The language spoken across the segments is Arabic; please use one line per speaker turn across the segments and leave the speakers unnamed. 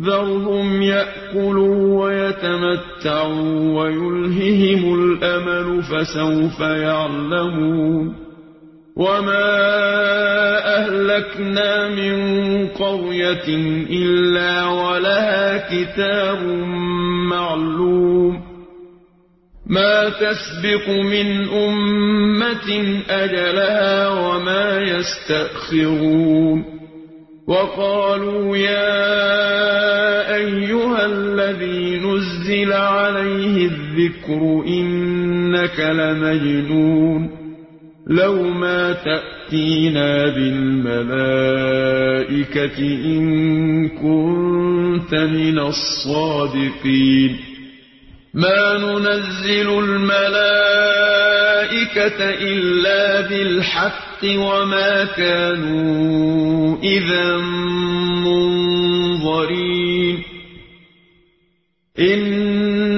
ذرهم يأكلوا ويتمتعوا ويلههم الأمل فسوف يعلمون وما أهلكنا من قرية إلا ولها كتاب معلوم ما تسبق من أمة أجلها وما يستأخرون وقالوا يا الذكر إنك لمجنون لو ما تأتينا بالملائكة إن كنت من الصادقين ما ننزل الملائكة إلا بالحق وما كانوا إذا منظرين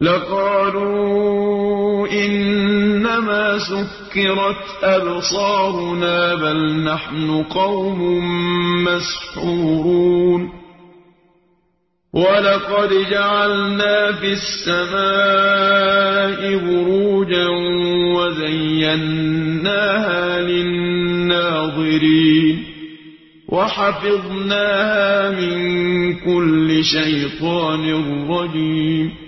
لقالوا إنما سكرت أبصارنا بل نحن قوم مسحورون ولقد جعلنا في السماء بروجا وزيناها للناظرين وحفظناها من كل شيطان رجيم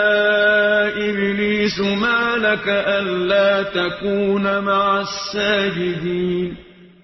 إِبْلِيسُ مَا لَكَ أَلَّا تَكُونَ مَعَ السَّاجِدِينَ